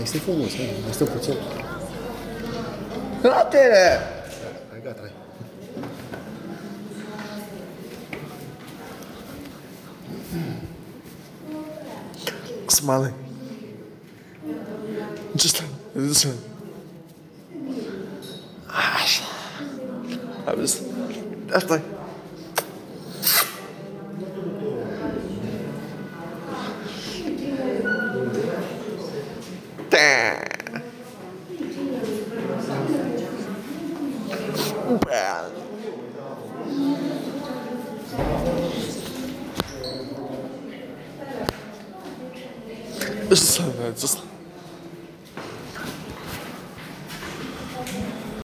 aí você fumou, sai. Mas tô por cima. Até né? Aí, gata, aí. Smiling. Just, just. Ah, I was. After. Damn. Just, just.